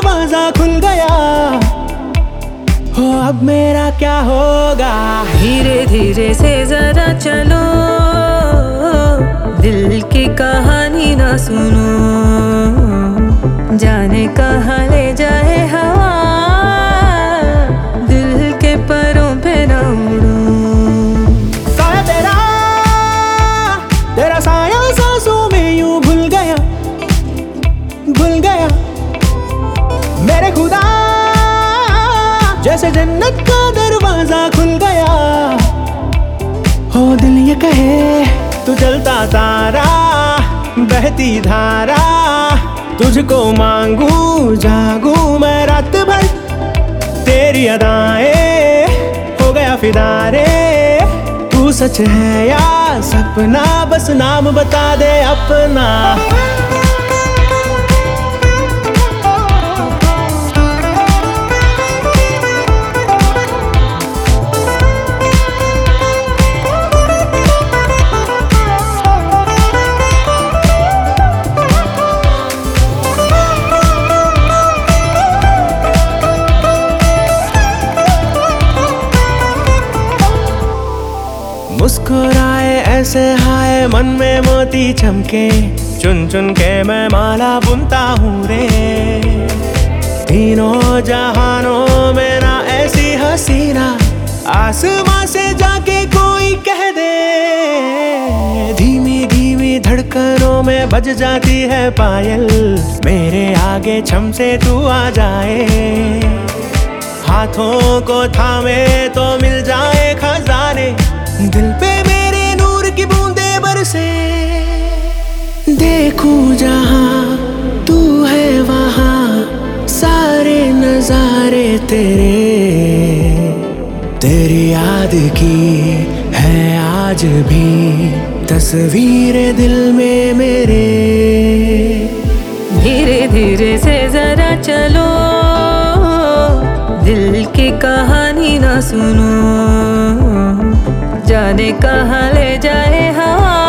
दरवाज़ा खुल गया। हो, अब मेरा क्या होगा? धीरे धीरे से जरा चलो। दिल की कहानी ना सुनो। मेरे खुदा। जैसे जन्नत का दरवाज़ा खुल गया। हो दिल ये कहे, तू चलता तारा, बहती धारा, तुझको मांगू, जागू मैं रात भर। तेरी अदाएँ, हो गया फिदारे। तू सच है या सपना, बस नाम बता दे अपना। मुस्कुराए, ऐसे हाय, मन में मोती चमके। चुन चुन के मैं माला बुनता हूँ रे। तीनों जहानों में ना ऐसी हसीना, आसमां से जाके कोई कह दे। धीमी धीमी धड़कनों में बज जाती है पायल, मेरे आगे छम से तू आ जाए। हाथों को थामे तो मिल जाए खजाने दिल पे मेरे नूर की बूंदे बरसे। देखूँ जहाँ तू है वहाँ, सारे नजारे तेरे। तेरी याद की है आज भी, तस्वीर दिल में मेरे। धीरे धीरे से जरा चलो, दिल की कहानी ना सुनो। जाने कहाँ ले जाए हवा